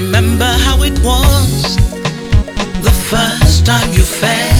Remember how it was the first time you fell.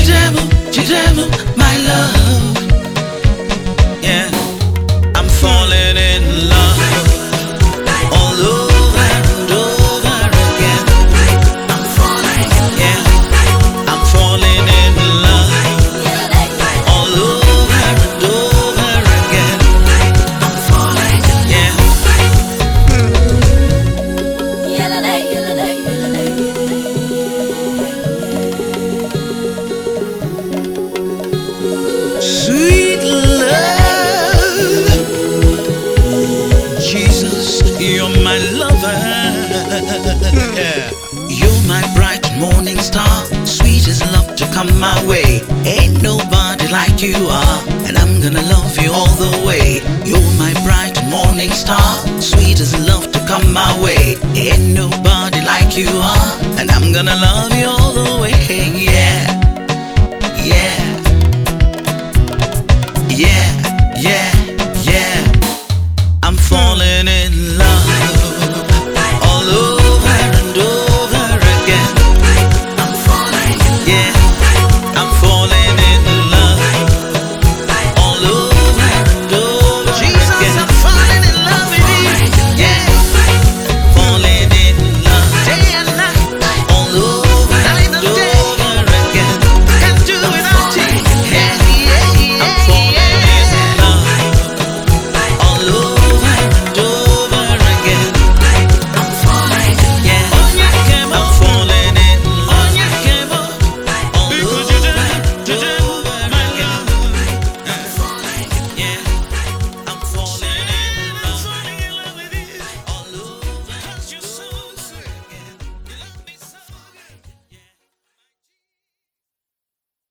ci devo, ci devo, my love. Sweet love, Jesus, you're my lover. Yeah. You're my bright morning star, sweet as love to come my way. Ain't nobody like you are, and I'm gonna love you all the way. You're my bright morning star, sweet as love to come my way. Ain't nobody like you are, and I'm gonna love you all.